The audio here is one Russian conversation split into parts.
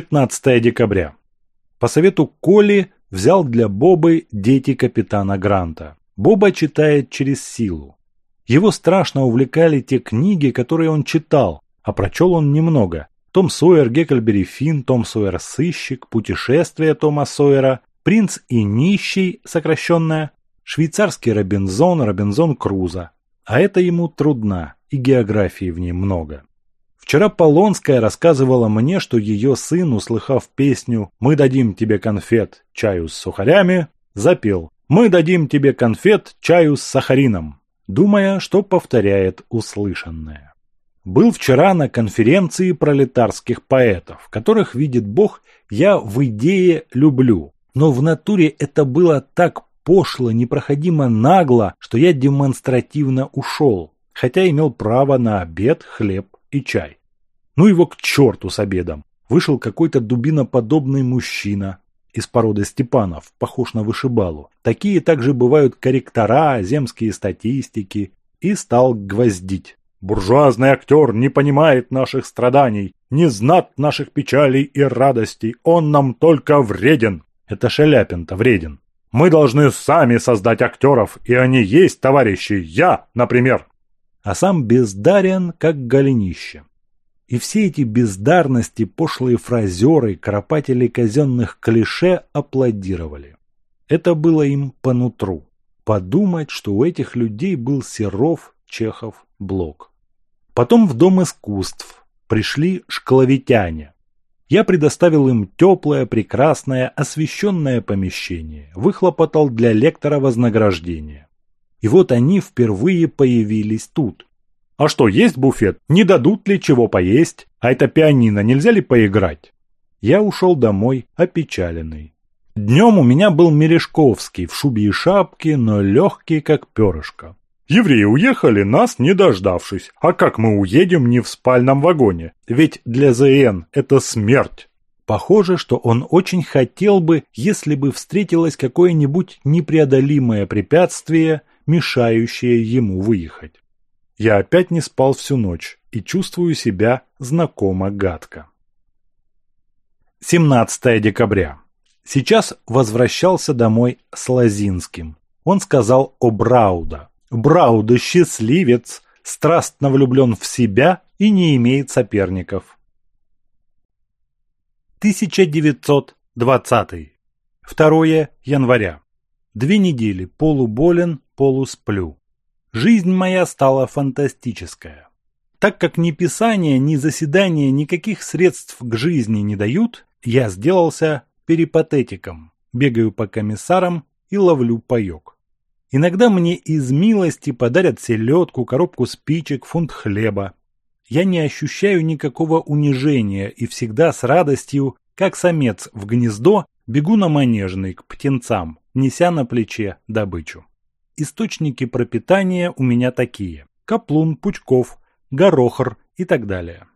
15 декабря. По совету Коли взял для Бобы дети капитана Гранта. Боба читает через силу. Его страшно увлекали те книги, которые он читал, а прочел он немного. Том Сойер, Геккельбери Финн, Том Сойер Сыщик, Путешествие Тома Сойера, Принц и Нищий, сокращенное, Швейцарский Робинзон, Робинзон Круза. А это ему трудно, и географии в ней много. Вчера Полонская рассказывала мне, что ее сын, услыхав песню «Мы дадим тебе конфет, чаю с сухарями», запел «Мы дадим тебе конфет, чаю с сахарином», думая, что повторяет услышанное. Был вчера на конференции пролетарских поэтов, которых видит Бог «Я в идее люблю», но в натуре это было так пошло, непроходимо нагло, что я демонстративно ушел, хотя имел право на обед, хлеб и чай. Ну его к черту с обедом! Вышел какой-то дубиноподобный мужчина из породы Степанов, похож на вышибалу. Такие также бывают корректора, земские статистики. И стал гвоздить. Буржуазный актер не понимает наших страданий, не знат наших печалей и радостей. Он нам только вреден. Это Шаляпин-то вреден. Мы должны сами создать актеров, и они есть, товарищи. Я, например. А сам бездарен, как голенище. И все эти бездарности, пошлые фразеры, кропатели казенных клише аплодировали. Это было им по нутру. Подумать, что у этих людей был Серов, Чехов, Блок. Потом в Дом искусств пришли шкловитяне. Я предоставил им теплое, прекрасное, освещенное помещение, выхлопотал для лектора вознаграждение. И вот они впервые появились тут, а что, есть буфет? Не дадут ли чего поесть? А это пианино, нельзя ли поиграть? Я ушел домой опечаленный. Днем у меня был Мережковский в шубе и шапке, но легкий, как перышко. Евреи уехали, нас не дождавшись. А как мы уедем не в спальном вагоне? Ведь для ЗН это смерть. Похоже, что он очень хотел бы, если бы встретилось какое-нибудь непреодолимое препятствие, мешающее ему выехать. Я опять не спал всю ночь и чувствую себя знакомо гадко. 17 декабря. Сейчас возвращался домой с Лозинским. Он сказал о Брауда. Брауда счастливец, страстно влюблен в себя и не имеет соперников. 1920. 2 января. Две недели полуболен, полусплю. Жизнь моя стала фантастическая. Так как ни писание, ни заседания никаких средств к жизни не дают, я сделался перипатетиком, бегаю по комиссарам и ловлю паёк. Иногда мне из милости подарят селедку, коробку спичек, фунт хлеба. Я не ощущаю никакого унижения и всегда с радостью, как самец в гнездо, бегу на манежный к птенцам, неся на плече добычу. Источники пропитания у меня такие – каплун, пучков, горохр и так далее.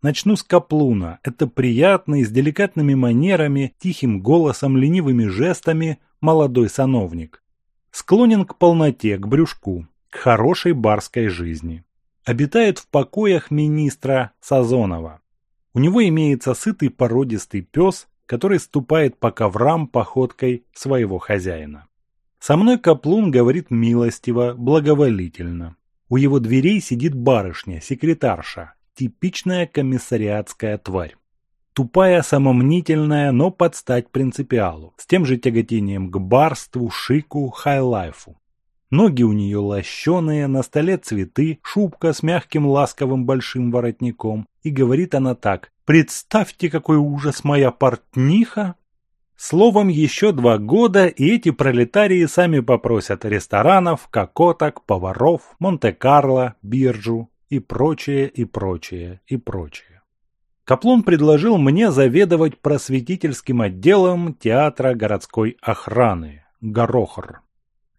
Начну с каплуна. Это приятный, с деликатными манерами, тихим голосом, ленивыми жестами молодой сановник. Склонен к полноте, к брюшку, к хорошей барской жизни. Обитает в покоях министра Сазонова. У него имеется сытый породистый пес, который ступает по коврам походкой своего хозяина. Со мной Каплун говорит милостиво, благоволительно. У его дверей сидит барышня, секретарша, типичная комиссариатская тварь. Тупая, самомнительная, но под стать принципиалу, с тем же тяготением к барству, шику, хайлайфу. Ноги у нее лощеные, на столе цветы, шубка с мягким ласковым большим воротником. И говорит она так. «Представьте, какой ужас моя портниха!» Словом, еще два года, и эти пролетарии сами попросят ресторанов, кокоток, поваров, Монте-Карло, биржу и прочее, и прочее, и прочее. Каплун предложил мне заведовать просветительским отделом театра городской охраны «Горохор».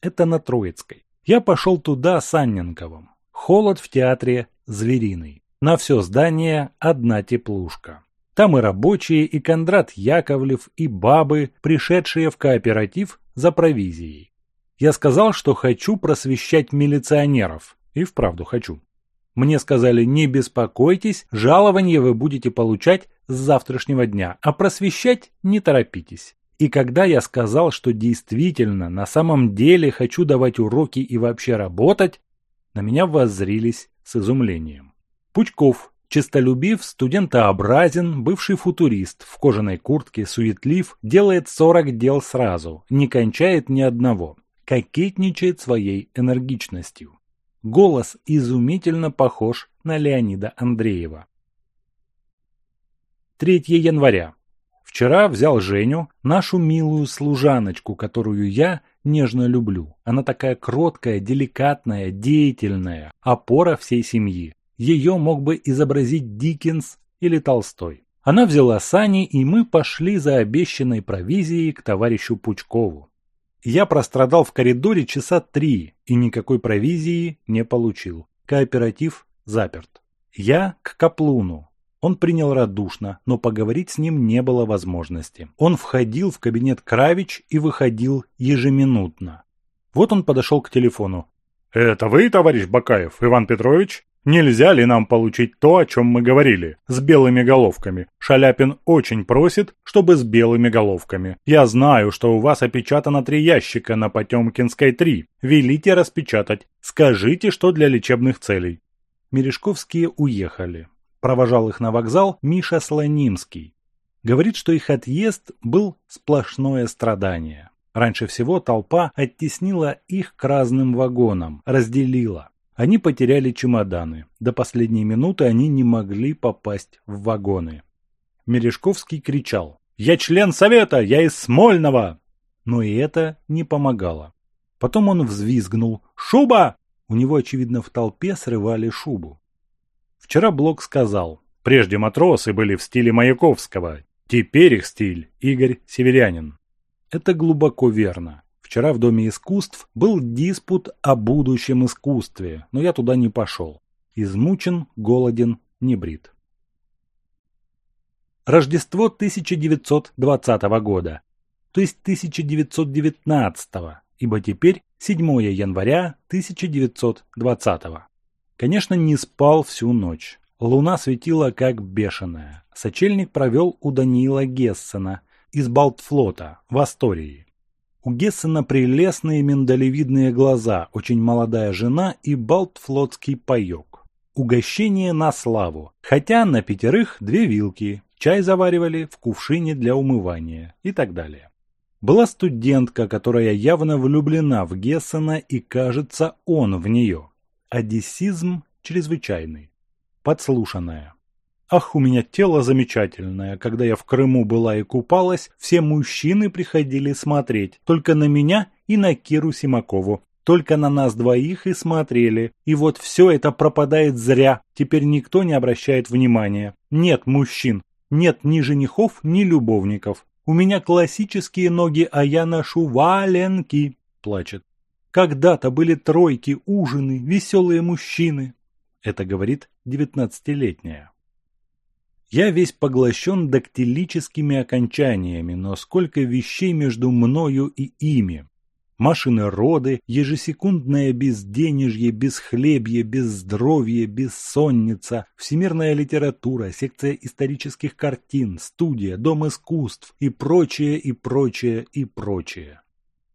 Это на Троицкой. Я пошел туда с Анненковым. Холод в театре звериный. На все здание одна теплушка. Там и рабочие, и Кондрат Яковлев, и бабы, пришедшие в кооператив за провизией. Я сказал, что хочу просвещать милиционеров. И вправду хочу. Мне сказали, не беспокойтесь, жалование вы будете получать с завтрашнего дня, а просвещать не торопитесь. И когда я сказал, что действительно, на самом деле хочу давать уроки и вообще работать, на меня воззрились с изумлением. Пучков, Чистолюбив, студентообразен, бывший футурист, в кожаной куртке, суетлив, делает 40 дел сразу, не кончает ни одного, кокетничает своей энергичностью. Голос изумительно похож на Леонида Андреева. 3 января. Вчера взял Женю, нашу милую служаночку, которую я нежно люблю. Она такая кроткая, деликатная, деятельная, опора всей семьи ее мог бы изобразить Диккенс или Толстой. Она взяла сани, и мы пошли за обещанной провизией к товарищу Пучкову. Я прострадал в коридоре часа три и никакой провизии не получил. Кооператив заперт. Я к Каплуну. Он принял радушно, но поговорить с ним не было возможности. Он входил в кабинет Кравич и выходил ежеминутно. Вот он подошел к телефону. «Это вы, товарищ Бакаев, Иван Петрович?» Нельзя ли нам получить то, о чем мы говорили, с белыми головками? Шаляпин очень просит, чтобы с белыми головками. Я знаю, что у вас опечатано три ящика на Потемкинской 3. Велите распечатать. Скажите, что для лечебных целей. Мережковские уехали. Провожал их на вокзал Миша Слонимский. Говорит, что их отъезд был сплошное страдание. Раньше всего толпа оттеснила их к разным вагонам, разделила. Они потеряли чемоданы. До последней минуты они не могли попасть в вагоны. Мережковский кричал. «Я член Совета! Я из Смольного!» Но и это не помогало. Потом он взвизгнул. «Шуба!» У него, очевидно, в толпе срывали шубу. Вчера Блок сказал. «Прежде матросы были в стиле Маяковского. Теперь их стиль – Игорь Северянин». Это глубоко верно. Вчера в Доме искусств был диспут о будущем искусстве, но я туда не пошел. Измучен, голоден, не брит. Рождество 1920 года, то есть 1919, ибо теперь 7 января 1920. Конечно, не спал всю ночь. Луна светила как бешеная. Сочельник провел у Даниила Гессена из Балтфлота в Астории. У Гессена прелестные миндалевидные глаза, очень молодая жена и балтфлотский паёк. Угощение на славу, хотя на пятерых две вилки, чай заваривали в кувшине для умывания и так далее. Была студентка, которая явно влюблена в Гессена и, кажется, он в нее. Одессизм чрезвычайный. Подслушанная. Ах, у меня тело замечательное. Когда я в Крыму была и купалась, все мужчины приходили смотреть. Только на меня и на Киру Симакову. Только на нас двоих и смотрели. И вот все это пропадает зря. Теперь никто не обращает внимания. Нет мужчин. Нет ни женихов, ни любовников. У меня классические ноги, а я ношу валенки. Плачет. Когда-то были тройки, ужины, веселые мужчины. Это говорит девятнадцатилетняя. Я весь поглощен дактилическими окончаниями, но сколько вещей между мною и ими. Машины роды, ежесекундное безденежье, безхлебье, безздровье, бессонница, всемирная литература, секция исторических картин, студия, дом искусств и прочее, и прочее, и прочее.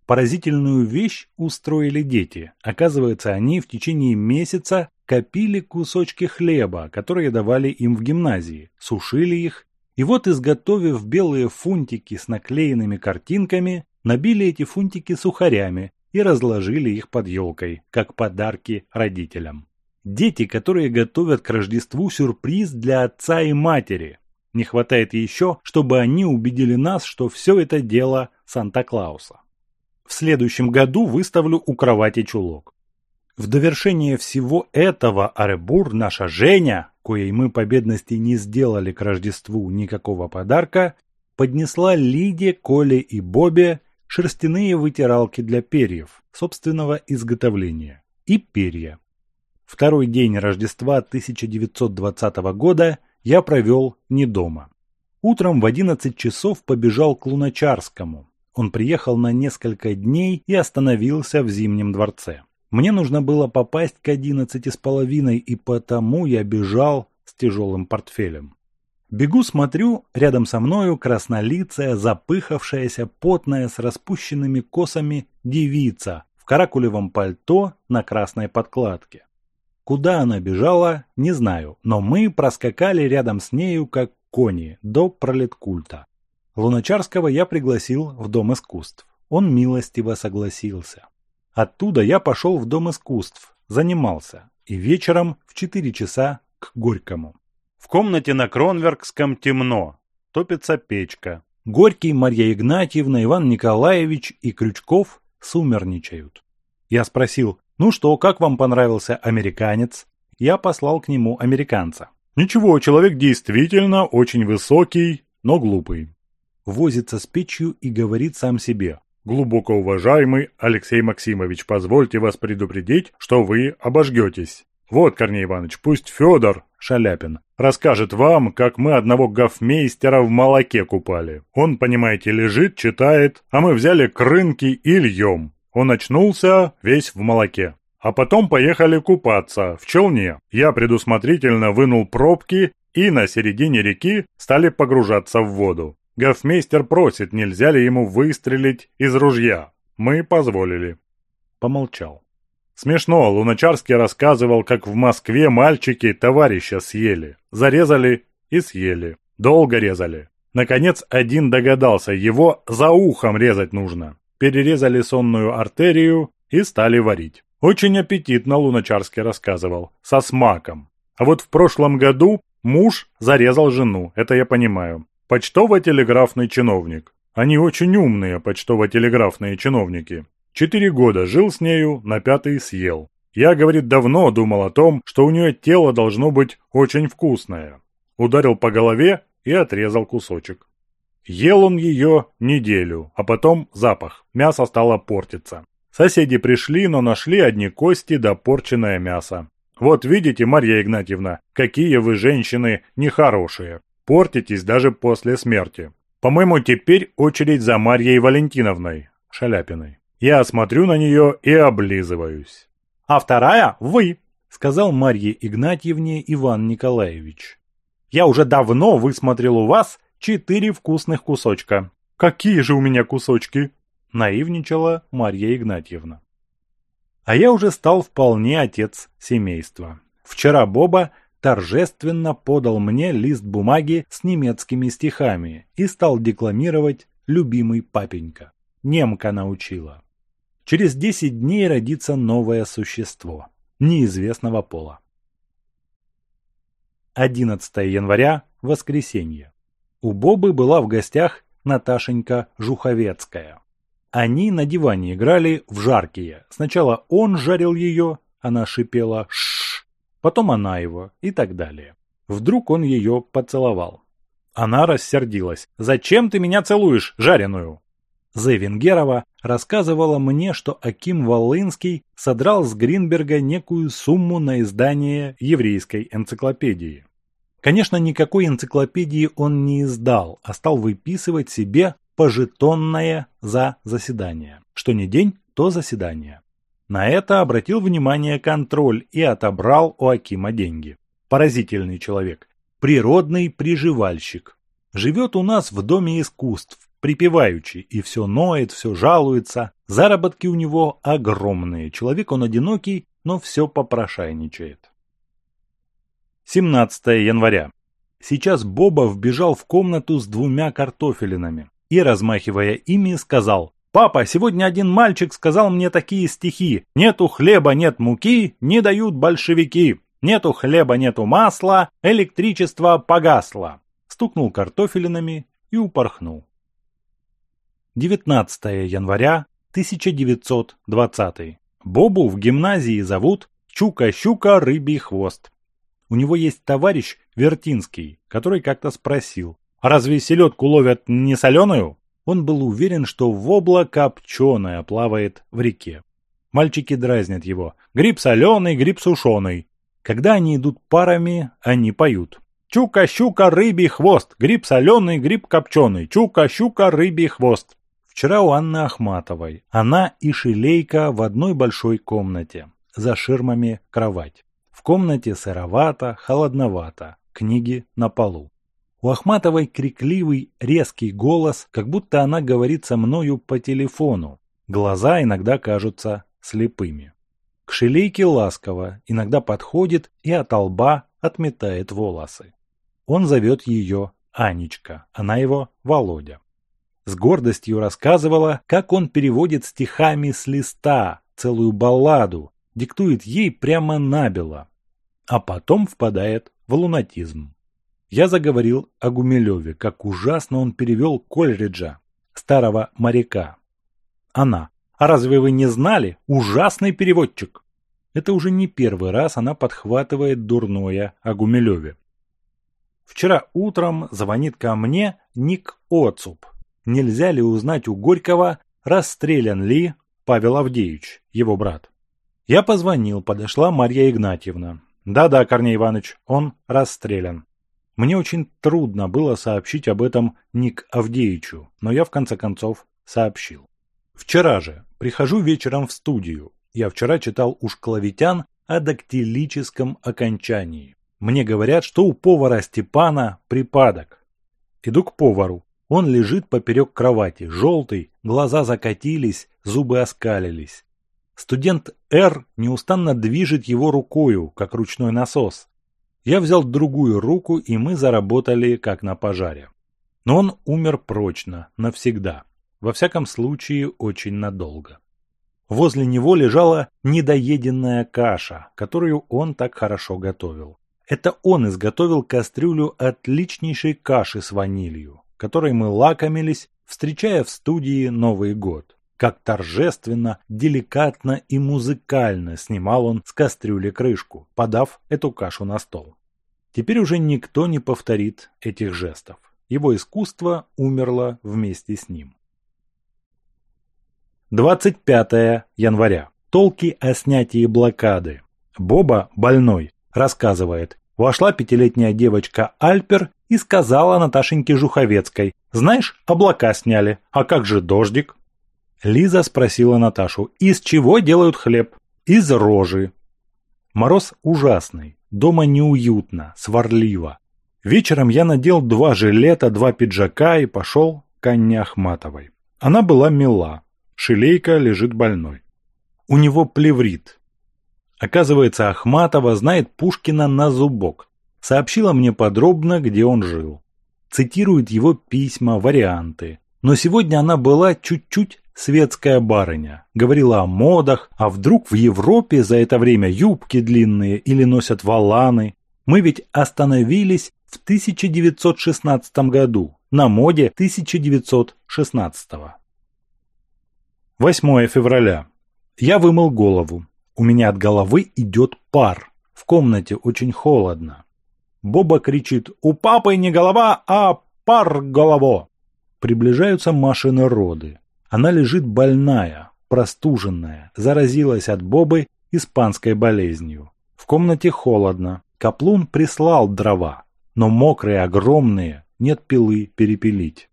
Поразительную вещь устроили дети. Оказывается, они в течение месяца копили кусочки хлеба, которые давали им в гимназии, сушили их, и вот, изготовив белые фунтики с наклеенными картинками, набили эти фунтики сухарями и разложили их под елкой, как подарки родителям. Дети, которые готовят к Рождеству сюрприз для отца и матери. Не хватает еще, чтобы они убедили нас, что все это дело Санта-Клауса. В следующем году выставлю у кровати чулок. В довершение всего этого Аребур, наша Женя, коей мы по бедности не сделали к Рождеству никакого подарка, поднесла Лиде, Коле и Бобе шерстяные вытиралки для перьев собственного изготовления и перья. Второй день Рождества 1920 года я провел не дома. Утром в 11 часов побежал к Луначарскому. Он приехал на несколько дней и остановился в Зимнем дворце. Мне нужно было попасть к одиннадцати с половиной, и потому я бежал с тяжелым портфелем. Бегу, смотрю, рядом со мною краснолицая, запыхавшаяся, потная, с распущенными косами девица в каракулевом пальто на красной подкладке. Куда она бежала, не знаю, но мы проскакали рядом с нею, как кони, до пролеткульта. Луначарского я пригласил в Дом искусств. Он милостиво согласился. Оттуда я пошел в Дом искусств, занимался, и вечером в 4 часа к Горькому. В комнате на Кронверкском темно, топится печка. Горький, Марья Игнатьевна, Иван Николаевич и Крючков сумерничают. Я спросил, ну что, как вам понравился «Американец»? Я послал к нему американца. Ничего, человек действительно очень высокий, но глупый. Возится с печью и говорит сам себе. Глубоко уважаемый Алексей Максимович, позвольте вас предупредить, что вы обожгетесь. Вот, Корней Иванович, пусть Федор Шаляпин расскажет вам, как мы одного гофмейстера в молоке купали. Он, понимаете, лежит, читает, а мы взяли крынки и льем. Он очнулся весь в молоке. А потом поехали купаться в челне. Я предусмотрительно вынул пробки и на середине реки стали погружаться в воду. Гофмейстер просит, нельзя ли ему выстрелить из ружья. Мы позволили. Помолчал. Смешно, Луначарский рассказывал, как в Москве мальчики товарища съели. Зарезали и съели. Долго резали. Наконец, один догадался, его за ухом резать нужно. Перерезали сонную артерию и стали варить. Очень аппетитно Луначарский рассказывал. Со смаком. А вот в прошлом году муж зарезал жену, это я понимаю. Почтово-телеграфный чиновник. Они очень умные, почтово-телеграфные чиновники. Четыре года жил с нею, на пятый съел. Я, говорит, давно думал о том, что у нее тело должно быть очень вкусное. Ударил по голове и отрезал кусочек. Ел он ее неделю, а потом запах. Мясо стало портиться. Соседи пришли, но нашли одни кости да порченное мясо. Вот видите, Марья Игнатьевна, какие вы женщины нехорошие портитесь даже после смерти. По-моему, теперь очередь за Марьей Валентиновной, Шаляпиной. Я смотрю на нее и облизываюсь. А вторая – вы, сказал Марье Игнатьевне Иван Николаевич. Я уже давно высмотрел у вас четыре вкусных кусочка. Какие же у меня кусочки? Наивничала Марья Игнатьевна. А я уже стал вполне отец семейства. Вчера Боба торжественно подал мне лист бумаги с немецкими стихами и стал декламировать «Любимый папенька». Немка научила. Через 10 дней родится новое существо, неизвестного пола. 11 января, воскресенье. У Бобы была в гостях Наташенька Жуховецкая. Они на диване играли в жаркие. Сначала он жарил ее, она шипела «Ш!» потом она его и так далее. Вдруг он ее поцеловал. Она рассердилась. «Зачем ты меня целуешь, жареную?» Зевингерова рассказывала мне, что Аким Волынский содрал с Гринберга некую сумму на издание еврейской энциклопедии. Конечно, никакой энциклопедии он не издал, а стал выписывать себе пожитонное за заседание. Что не день, то заседание. На это обратил внимание контроль и отобрал у Акима деньги. Поразительный человек. Природный приживальщик. Живет у нас в Доме искусств, припеваючи, и все ноет, все жалуется. Заработки у него огромные. Человек он одинокий, но все попрошайничает. 17 января. Сейчас Боба вбежал в комнату с двумя картофелинами и, размахивая ими, сказал «Папа, сегодня один мальчик сказал мне такие стихи. Нету хлеба, нет муки, не дают большевики. Нету хлеба, нету масла, электричество погасло». Стукнул картофелинами и упорхнул. 19 января 1920. Бобу в гимназии зовут Чука-щука рыбий хвост. У него есть товарищ Вертинский, который как-то спросил, «А «Разве селедку ловят не соленую?» Он был уверен, что вобла копченая плавает в реке. Мальчики дразнят его. Гриб соленый, гриб сушеный. Когда они идут парами, они поют. Чука-щука, рыбий хвост, гриб соленый, гриб копченый, чука-щука, рыбий хвост. Вчера у Анны Ахматовой. Она и Шилейка в одной большой комнате. За ширмами кровать. В комнате сыровато, холодновато. Книги на полу. У Ахматовой крикливый резкий голос, как будто она говорит со мною по телефону. Глаза иногда кажутся слепыми. К шелейке ласково, иногда подходит и от лба отметает волосы. Он зовет ее Анечка, она его Володя. С гордостью рассказывала, как он переводит стихами с листа целую балладу, диктует ей прямо набело, а потом впадает в лунатизм. Я заговорил о Гумилеве, как ужасно он перевел Кольриджа, старого моряка. Она. А разве вы не знали? Ужасный переводчик. Это уже не первый раз она подхватывает дурное о Гумилеве. Вчера утром звонит ко мне Ник Оцуп. Нельзя ли узнать у Горького, расстрелян ли Павел Авдеевич, его брат? Я позвонил, подошла Марья Игнатьевна. Да-да, Корней Иванович, он расстрелян. Мне очень трудно было сообщить об этом Ник Авдеичу, но я в конце концов сообщил. Вчера же прихожу вечером в студию. Я вчера читал у шкловитян о дактилическом окончании. Мне говорят, что у повара Степана припадок. Иду к повару. Он лежит поперек кровати, желтый, глаза закатились, зубы оскалились. Студент Р неустанно движет его рукою, как ручной насос. Я взял другую руку, и мы заработали, как на пожаре. Но он умер прочно, навсегда. Во всяком случае, очень надолго. Возле него лежала недоеденная каша, которую он так хорошо готовил. Это он изготовил кастрюлю отличнейшей каши с ванилью, которой мы лакомились, встречая в студии Новый год как торжественно, деликатно и музыкально снимал он с кастрюли крышку, подав эту кашу на стол. Теперь уже никто не повторит этих жестов. Его искусство умерло вместе с ним. 25 января. Толки о снятии блокады. Боба, больной, рассказывает. Вошла пятилетняя девочка Альпер и сказала Наташеньке Жуховецкой, «Знаешь, облака сняли, а как же дождик?» Лиза спросила Наташу, из чего делают хлеб? Из рожи. Мороз ужасный, дома неуютно, сварливо. Вечером я надел два жилета, два пиджака и пошел к Анне Ахматовой. Она была мила. Шилейка лежит больной. У него плеврит. Оказывается, Ахматова знает Пушкина на зубок. Сообщила мне подробно, где он жил. Цитирует его письма, варианты. Но сегодня она была чуть-чуть светская барыня. Говорила о модах, а вдруг в Европе за это время юбки длинные или носят валаны. Мы ведь остановились в 1916 году, на моде 1916. 8 февраля. Я вымыл голову. У меня от головы идет пар. В комнате очень холодно. Боба кричит «У папы не голова, а пар голово!» Приближаются Машины роды. Она лежит больная, простуженная, заразилась от Бобы испанской болезнью. В комнате холодно. Каплун прислал дрова, но мокрые, огромные, нет пилы перепилить.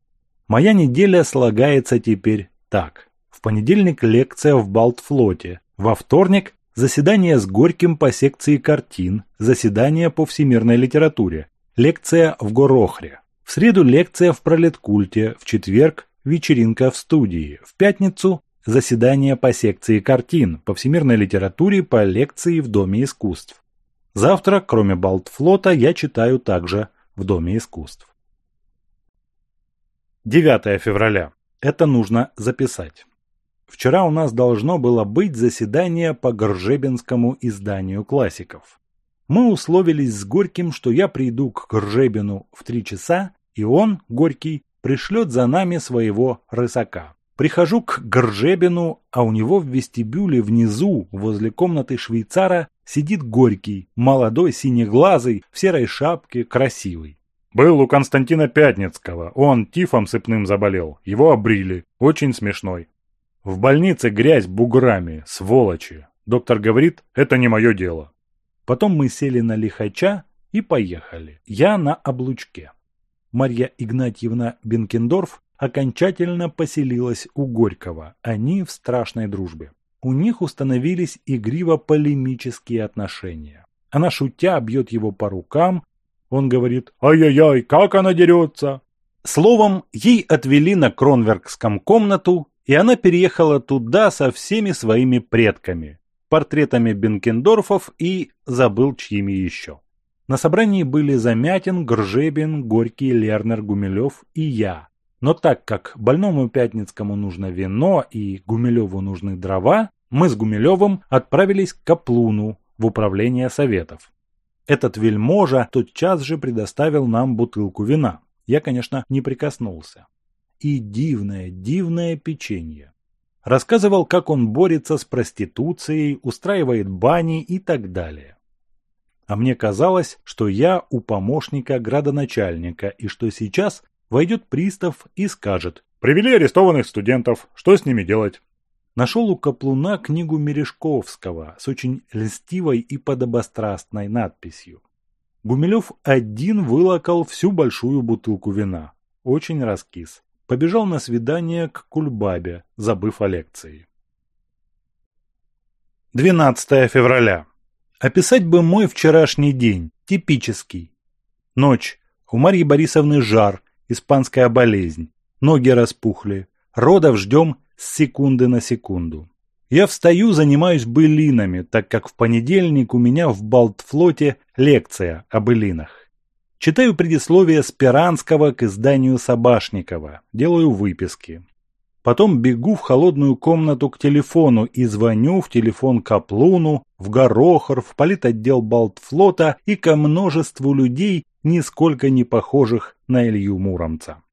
Моя неделя слагается теперь так. В понедельник лекция в Балтфлоте, во вторник заседание с Горьким по секции картин, заседание по всемирной литературе, лекция в Горохре. В среду лекция в пролеткульте, в четверг вечеринка в студии, в пятницу заседание по секции картин, по всемирной литературе, по лекции в Доме искусств. Завтра, кроме Балтфлота, я читаю также в Доме искусств. 9 февраля. Это нужно записать. Вчера у нас должно было быть заседание по Горжебинскому изданию классиков. Мы условились с Горьким, что я приду к Горжебину в три часа и он, Горький, пришлет за нами своего рысака. Прихожу к Гржебину, а у него в вестибюле внизу, возле комнаты швейцара, сидит Горький, молодой, синеглазый, в серой шапке, красивый. Был у Константина Пятницкого, он тифом сыпным заболел, его обрили, очень смешной. В больнице грязь буграми, сволочи. Доктор говорит, это не мое дело. Потом мы сели на лихача и поехали. Я на облучке. Марья Игнатьевна Бенкендорф окончательно поселилась у Горького. Они в страшной дружбе. У них установились игриво-полемические отношения. Она шутя бьет его по рукам. Он говорит «Ай-яй-яй, как она дерется!» Словом, ей отвели на Кронверкском комнату, и она переехала туда со всеми своими предками, портретами Бенкендорфов и забыл чьими еще. На собрании были Замятин, Гржебин, Горький, Лернер, Гумилев и я. Но так как больному Пятницкому нужно вино и Гумилеву нужны дрова, мы с Гумилевым отправились к Каплуну в управление советов. Этот вельможа тотчас же предоставил нам бутылку вина. Я, конечно, не прикоснулся. И дивное, дивное печенье. Рассказывал, как он борется с проституцией, устраивает бани и так далее. А мне казалось, что я у помощника градоначальника, и что сейчас войдет пристав и скажет «Привели арестованных студентов, что с ними делать?» Нашел у Каплуна книгу Мережковского с очень льстивой и подобострастной надписью. Гумилев один вылокал всю большую бутылку вина. Очень раскис. Побежал на свидание к Кульбабе, забыв о лекции. 12 февраля. Описать бы мой вчерашний день, типический. Ночь. У Марьи Борисовны жар, испанская болезнь. Ноги распухли. Родов ждем с секунды на секунду. Я встаю, занимаюсь былинами, так как в понедельник у меня в Балтфлоте лекция о былинах. Читаю предисловие Спиранского к изданию Собашникова, делаю выписки. Потом бегу в холодную комнату к телефону и звоню в телефон Каплуну, в Горохор, в политотдел Балтфлота и ко множеству людей, нисколько не похожих на Илью Муромца.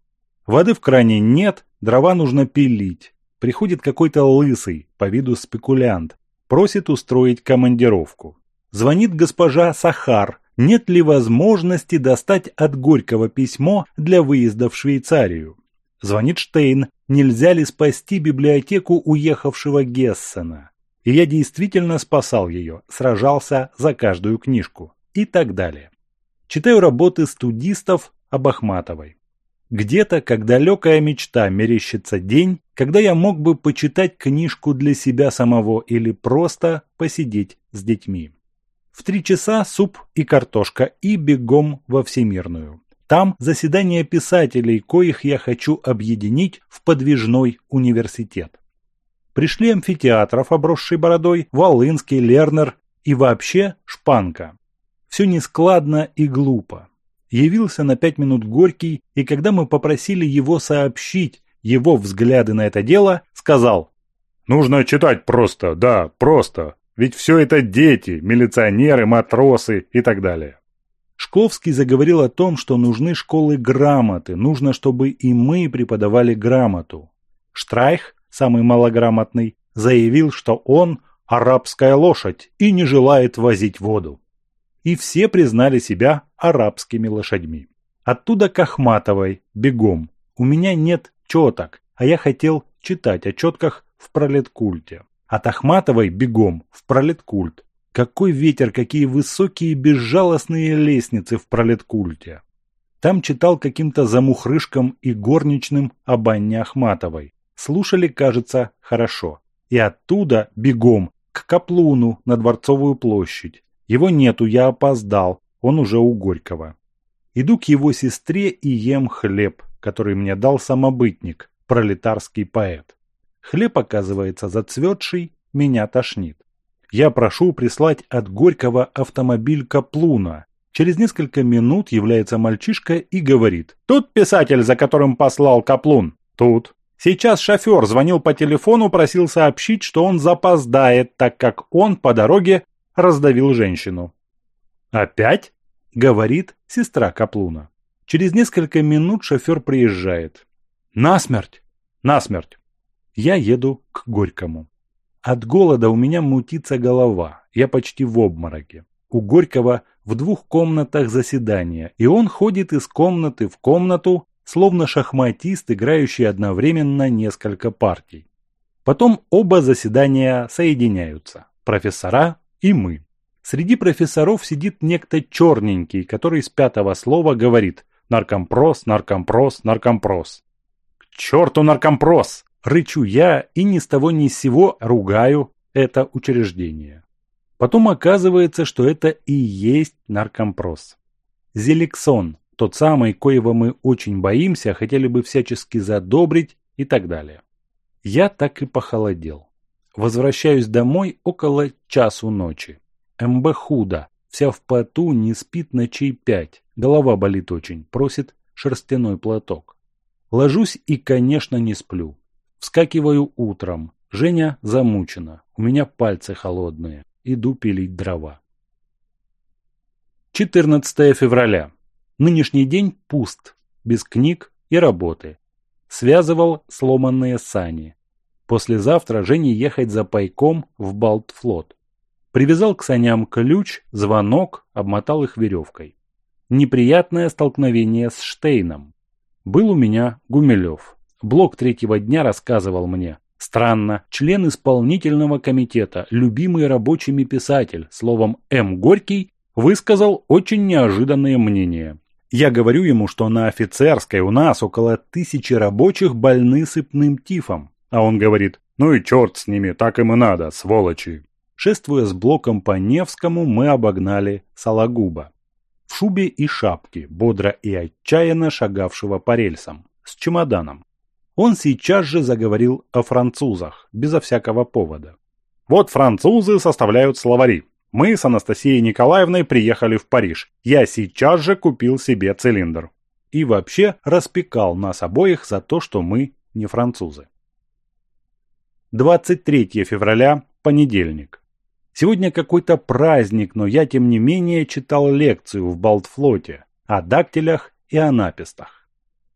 Воды в кране нет, дрова нужно пилить. Приходит какой-то лысый, по виду спекулянт, просит устроить командировку. Звонит госпожа Сахар, нет ли возможности достать от Горького письмо для выезда в Швейцарию. Звонитштейн нельзя ли спасти библиотеку уехавшего Гессена. И я действительно спасал ее, сражался за каждую книжку и так далее. Читаю работы студистов об Ахматовой. Где-то, как далекая мечта, мерещится день, когда я мог бы почитать книжку для себя самого или просто посидеть с детьми. В три часа суп и картошка и бегом во всемирную. Там заседание писателей, коих я хочу объединить в подвижной университет. Пришли амфитеатров, обросший бородой, Волынский, Лернер и вообще Шпанка. Все нескладно и глупо. Явился на пять минут Горький, и когда мы попросили его сообщить его взгляды на это дело, сказал «Нужно читать просто, да, просто, ведь все это дети, милиционеры, матросы и так далее». Псковский заговорил о том, что нужны школы грамоты, нужно, чтобы и мы преподавали грамоту. Штрайх, самый малограмотный, заявил, что он – арабская лошадь и не желает возить воду. И все признали себя арабскими лошадьми. Оттуда к Ахматовой, бегом. У меня нет четок, а я хотел читать о четках в пролеткульте. От Ахматовой бегом в пролеткульт. Какой ветер, какие высокие безжалостные лестницы в пролеткульте. Там читал каким-то замухрышкам и горничным об Анне Ахматовой. Слушали, кажется, хорошо. И оттуда бегом к Каплуну на Дворцовую площадь. Его нету, я опоздал, он уже у Горького. Иду к его сестре и ем хлеб, который мне дал самобытник, пролетарский поэт. Хлеб, оказывается, зацветший, меня тошнит. Я прошу прислать от Горького автомобиль Каплуна. Через несколько минут является мальчишка и говорит. Тут писатель, за которым послал Каплун. Тут. Сейчас шофер звонил по телефону, просил сообщить, что он запоздает, так как он по дороге раздавил женщину. «Опять?» – говорит сестра Каплуна. Через несколько минут шофер приезжает. «Насмерть! Насмерть!» Я еду к Горькому. От голода у меня мутится голова, я почти в обмороке. У Горького в двух комнатах заседания, и он ходит из комнаты в комнату, словно шахматист, играющий одновременно несколько партий. Потом оба заседания соединяются, профессора и мы. Среди профессоров сидит некто черненький, который с пятого слова говорит «наркомпрос, наркомпрос, наркомпрос». «К черту наркомпрос!» Рычу я и ни с того ни с сего ругаю это учреждение. Потом оказывается, что это и есть наркомпрос. Зеликсон, тот самый, коего мы очень боимся, хотели бы всячески задобрить и так далее. Я так и похолодел. Возвращаюсь домой около часу ночи. МБ худо, вся в поту, не спит ночей пять, голова болит очень, просит шерстяной платок. Ложусь и, конечно, не сплю. Вскакиваю утром. Женя замучена. У меня пальцы холодные. Иду пилить дрова. 14 февраля. Нынешний день пуст, без книг и работы. Связывал сломанные сани. Послезавтра Жене ехать за пайком в Балтфлот. Привязал к саням ключ, звонок, обмотал их веревкой. Неприятное столкновение с Штейном. Был у меня Гумилев. Блок третьего дня рассказывал мне. Странно, член исполнительного комитета, любимый рабочими писатель, словом М. Горький, высказал очень неожиданное мнение. Я говорю ему, что на офицерской у нас около тысячи рабочих больны сыпным тифом. А он говорит, ну и черт с ними, так им и надо, сволочи. Шествуя с блоком по Невскому, мы обогнали Сологуба. В шубе и шапке, бодро и отчаянно шагавшего по рельсам, с чемоданом. Он сейчас же заговорил о французах, безо всякого повода. «Вот французы составляют словари. Мы с Анастасией Николаевной приехали в Париж. Я сейчас же купил себе цилиндр». И вообще распекал нас обоих за то, что мы не французы. 23 февраля, понедельник. Сегодня какой-то праздник, но я тем не менее читал лекцию в Балтфлоте о дактилях и анапистах.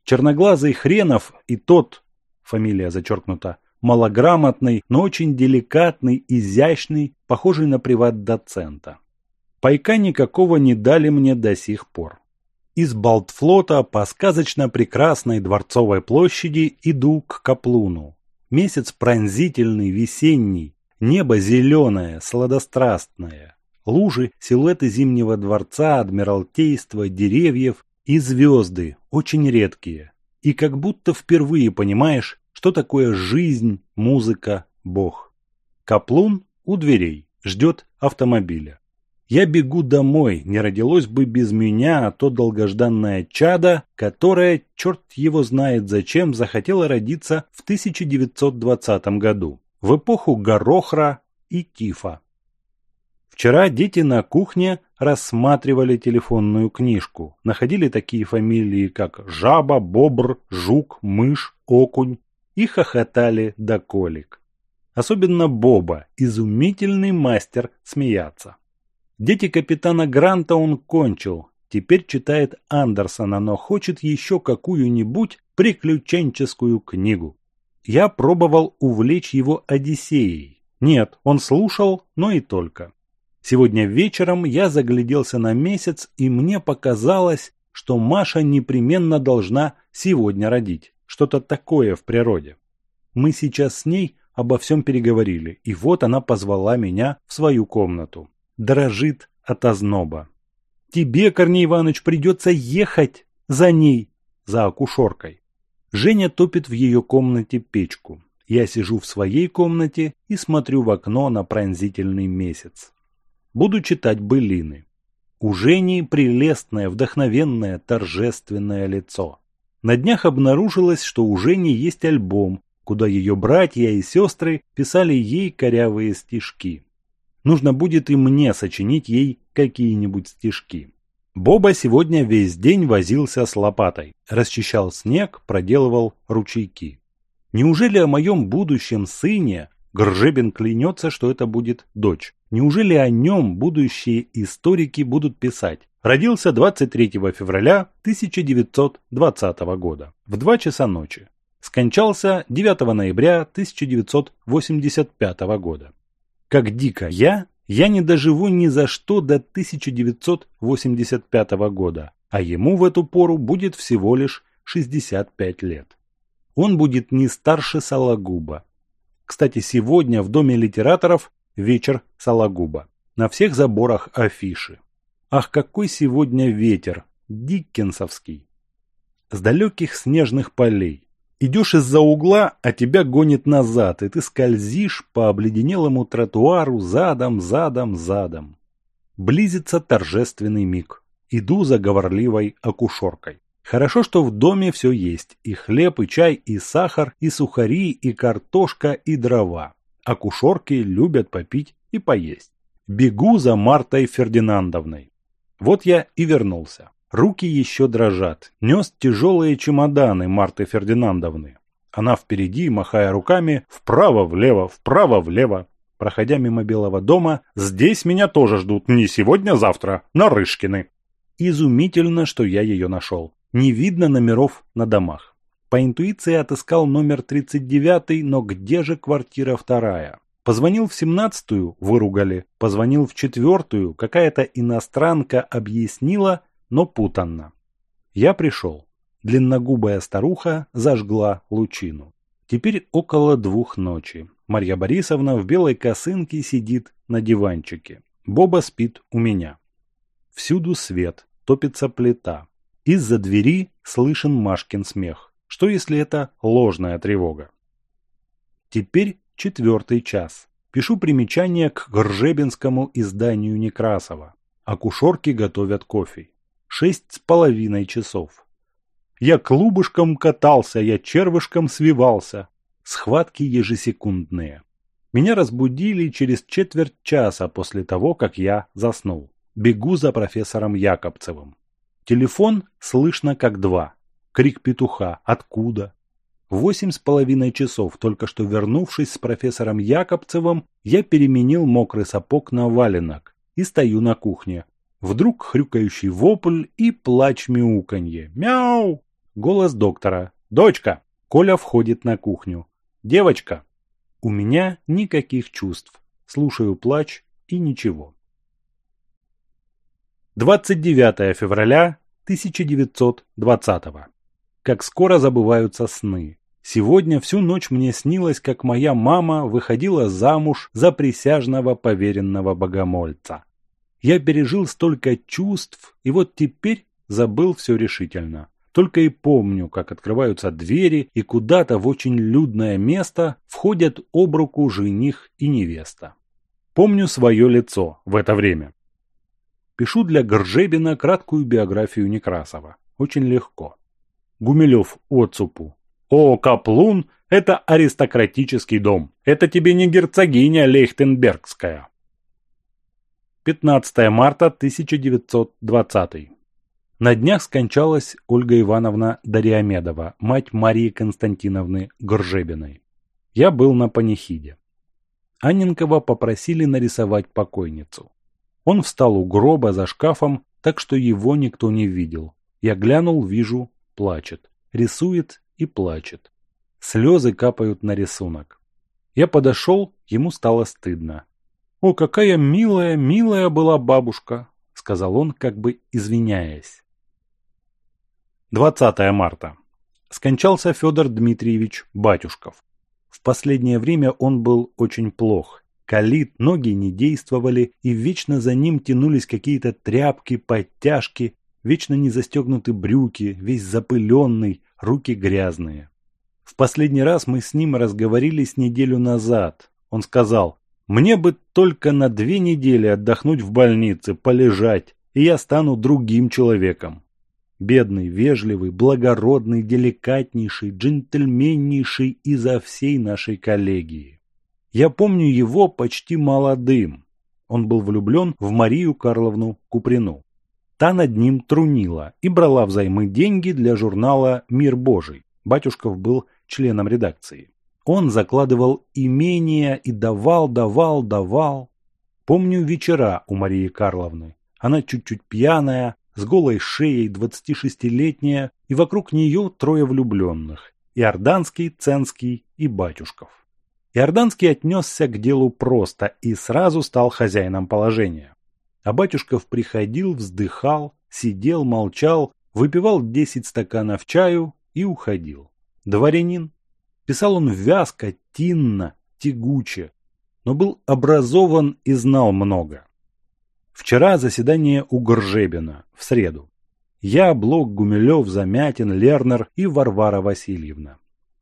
Черноглазый Хренов и тот, фамилия зачеркнута, малограмотный, но очень деликатный, изящный, похожий на приват-доцента. Пайка никакого не дали мне до сих пор. Из Балтфлота по сказочно прекрасной Дворцовой площади иду к Каплуну. Месяц пронзительный, весенний, небо зеленое, сладострастное. Лужи, силуэты Зимнего дворца, Адмиралтейства, деревьев и звезды, очень редкие, и как будто впервые понимаешь, что такое жизнь, музыка, Бог. Каплун у дверей, ждет автомобиля. Я бегу домой, не родилось бы без меня то долгожданное чадо, которое, черт его знает зачем, захотело родиться в 1920 году, в эпоху Горохра и Кифа. Вчера дети на кухне рассматривали телефонную книжку. Находили такие фамилии, как жаба, бобр, жук, мышь, окунь и хохотали до колик. Особенно Боба, изумительный мастер смеяться. Дети капитана Гранта он кончил, теперь читает Андерсона, но хочет еще какую-нибудь приключенческую книгу. Я пробовал увлечь его Одиссеей. Нет, он слушал, но и только. Сегодня вечером я загляделся на месяц, и мне показалось, что Маша непременно должна сегодня родить. Что-то такое в природе. Мы сейчас с ней обо всем переговорили, и вот она позвала меня в свою комнату. Дрожит от озноба. «Тебе, Корней Иванович, придется ехать за ней, за акушеркой». Женя топит в ее комнате печку. Я сижу в своей комнате и смотрю в окно на пронзительный месяц буду читать былины. У Жени прелестное, вдохновенное, торжественное лицо. На днях обнаружилось, что у Жени есть альбом, куда ее братья и сестры писали ей корявые стишки. Нужно будет и мне сочинить ей какие-нибудь стишки. Боба сегодня весь день возился с лопатой, расчищал снег, проделывал ручейки. Неужели о моем будущем сыне Гржебин клянется, что это будет дочь? Неужели о нем будущие историки будут писать? Родился 23 февраля 1920 года в 2 часа ночи. Скончался 9 ноября 1985 года. Как дико я, я не доживу ни за что до 1985 года, а ему в эту пору будет всего лишь 65 лет. Он будет не старше Сологуба. Кстати, сегодня в Доме литераторов Вечер Сологуба. На всех заборах афиши. Ах, какой сегодня ветер! Диккенсовский. С далеких снежных полей. Идешь из-за угла, а тебя гонит назад, и ты скользишь по обледенелому тротуару задом, задом, задом. Близится торжественный миг. Иду за говорливой акушеркой. Хорошо, что в доме все есть. И хлеб, и чай, и сахар, и сухари, и картошка, и дрова акушерки любят попить и поесть. Бегу за Мартой Фердинандовной. Вот я и вернулся. Руки еще дрожат. Нес тяжелые чемоданы Марты Фердинандовны. Она впереди, махая руками, вправо-влево, вправо-влево. Проходя мимо Белого дома, здесь меня тоже ждут не сегодня-завтра, на Рышкины. Изумительно, что я ее нашел. Не видно номеров на домах. По интуиции отыскал номер 39, но где же квартира вторая? Позвонил в семнадцатую, выругали. Позвонил в четвертую, какая-то иностранка объяснила, но путанно. Я пришел. Длинногубая старуха зажгла лучину. Теперь около двух ночи. Марья Борисовна в белой косынке сидит на диванчике. Боба спит у меня. Всюду свет, топится плита. Из-за двери слышен Машкин смех. Что если это ложная тревога? Теперь четвертый час. Пишу примечание к Гржебинскому изданию Некрасова. Акушерки готовят кофе. Шесть с половиной часов. Я клубышком катался, я червышком свивался. Схватки ежесекундные. Меня разбудили через четверть часа после того, как я заснул. Бегу за профессором Якобцевым. Телефон слышно как два крик петуха, откуда. Восемь с половиной часов, только что вернувшись с профессором Якобцевым, я переменил мокрый сапог на валенок и стою на кухне. Вдруг хрюкающий вопль и плач-мяуканье. «Мяу!» Голос доктора. «Дочка!» Коля входит на кухню. «Девочка!» У меня никаких чувств. Слушаю плач и ничего. 29 февраля тысяча девятьсот двадцатого как скоро забываются сны. Сегодня всю ночь мне снилось, как моя мама выходила замуж за присяжного поверенного богомольца. Я пережил столько чувств, и вот теперь забыл все решительно. Только и помню, как открываются двери, и куда-то в очень людное место входят об руку жених и невеста. Помню свое лицо в это время. Пишу для Гржебина краткую биографию Некрасова. Очень легко. Гумилев отцупу. «О, Каплун, это аристократический дом. Это тебе не герцогиня Лейхтенбергская». 15 марта 1920. На днях скончалась Ольга Ивановна Дариамедова, мать Марии Константиновны Горжебиной. Я был на панихиде. Анненкова попросили нарисовать покойницу. Он встал у гроба за шкафом, так что его никто не видел. Я глянул, вижу, плачет, рисует и плачет. Слезы капают на рисунок. Я подошел, ему стало стыдно. «О, какая милая, милая была бабушка!» — сказал он, как бы извиняясь. 20 марта. Скончался Федор Дмитриевич Батюшков. В последнее время он был очень плох. Калит, ноги не действовали, и вечно за ним тянулись какие-то тряпки, подтяжки, Вечно не застегнуты брюки, весь запыленный, руки грязные. В последний раз мы с ним разговорились неделю назад. Он сказал, «Мне бы только на две недели отдохнуть в больнице, полежать, и я стану другим человеком». Бедный, вежливый, благородный, деликатнейший, джентльменнейший изо всей нашей коллегии. Я помню его почти молодым. Он был влюблен в Марию Карловну Куприну. Та над ним трунила и брала взаймы деньги для журнала «Мир Божий». Батюшков был членом редакции. Он закладывал имения и давал, давал, давал. Помню вечера у Марии Карловны. Она чуть-чуть пьяная, с голой шеей 26-летняя, и вокруг нее трое влюбленных – Иорданский, Ценский и Батюшков. Иорданский отнесся к делу просто и сразу стал хозяином положения. А батюшков приходил, вздыхал, сидел, молчал, выпивал десять стаканов чаю и уходил. Дворянин. Писал он вязко, тинно, тягуче, но был образован и знал много. Вчера заседание у Горжебина, в среду. Я, Блок, Гумилев, Замятин, Лернер и Варвара Васильевна.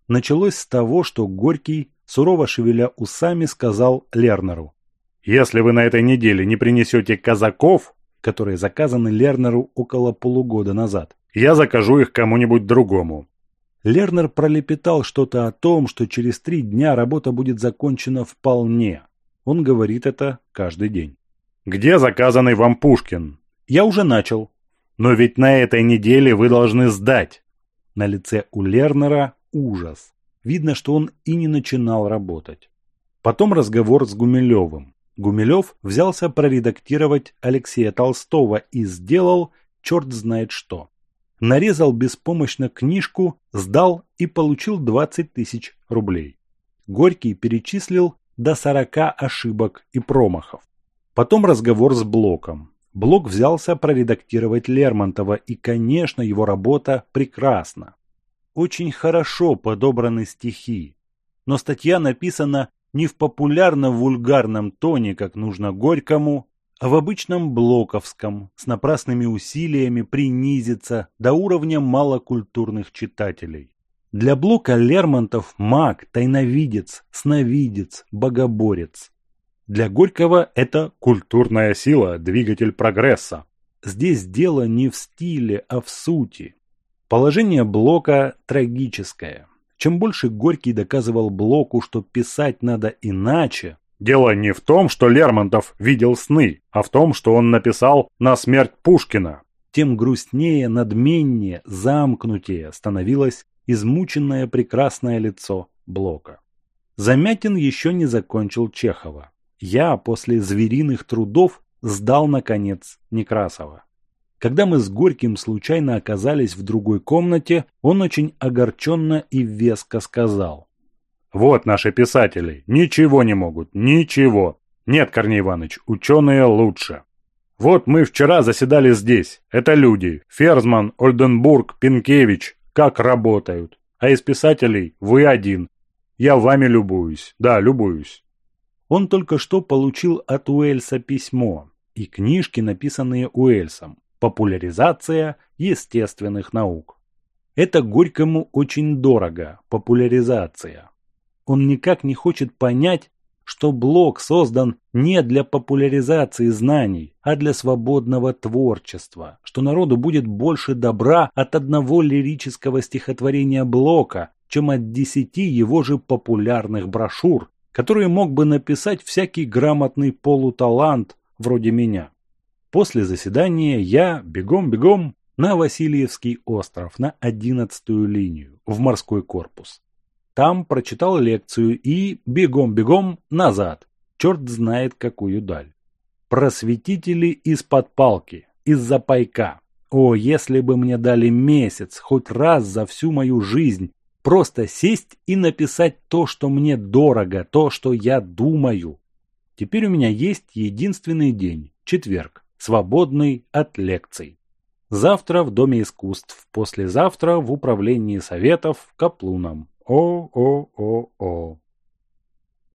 Началось с того, что Горький, сурово шевеля усами, сказал Лернеру. Если вы на этой неделе не принесете казаков, которые заказаны Лернеру около полугода назад, я закажу их кому-нибудь другому». Лернер пролепетал что-то о том, что через три дня работа будет закончена вполне. Он говорит это каждый день. «Где заказанный вам Пушкин?» «Я уже начал». «Но ведь на этой неделе вы должны сдать». На лице у Лернера ужас. Видно, что он и не начинал работать. Потом разговор с Гумилевым. Гумилев взялся проредактировать Алексея Толстого и сделал черт знает что. Нарезал беспомощно книжку, сдал и получил 20 тысяч рублей. Горький перечислил до 40 ошибок и промахов. Потом разговор с Блоком. Блок взялся проредактировать Лермонтова, и, конечно, его работа прекрасна. Очень хорошо подобраны стихи, но статья написана не в популярно-вульгарном тоне, как нужно Горькому, а в обычном блоковском, с напрасными усилиями принизиться до уровня малокультурных читателей. Для Блока Лермонтов маг, тайновидец, сновидец, богоборец. Для Горького это культурная сила, двигатель прогресса. Здесь дело не в стиле, а в сути. Положение Блока трагическое – чем больше Горький доказывал Блоку, что писать надо иначе, Дело не в том, что Лермонтов видел сны, а в том, что он написал «На смерть Пушкина». Тем грустнее, надменнее, замкнутее становилось измученное прекрасное лицо Блока. Замятин еще не закончил Чехова. Я после звериных трудов сдал, наконец, Некрасова. Когда мы с Горьким случайно оказались в другой комнате, он очень огорченно и веско сказал. «Вот наши писатели. Ничего не могут. Ничего. Нет, Корней Иванович, ученые лучше. Вот мы вчера заседали здесь. Это люди. Ферзман, Ольденбург, Пинкевич. Как работают. А из писателей вы один. Я вами любуюсь. Да, любуюсь». Он только что получил от Уэльса письмо и книжки, написанные Уэльсом популяризация естественных наук. Это Горькому очень дорого, популяризация. Он никак не хочет понять, что блок создан не для популяризации знаний, а для свободного творчества, что народу будет больше добра от одного лирического стихотворения Блока, чем от десяти его же популярных брошюр, которые мог бы написать всякий грамотный полуталант вроде меня. После заседания я бегом-бегом на Васильевский остров, на одиннадцатую линию, в морской корпус. Там прочитал лекцию и бегом-бегом назад, черт знает какую даль. Просветители из-под палки, из-за пайка. О, если бы мне дали месяц, хоть раз за всю мою жизнь, просто сесть и написать то, что мне дорого, то, что я думаю. Теперь у меня есть единственный день – четверг свободный от лекций. Завтра в Доме искусств, послезавтра в Управлении Советов Каплуном. О-о-о-о.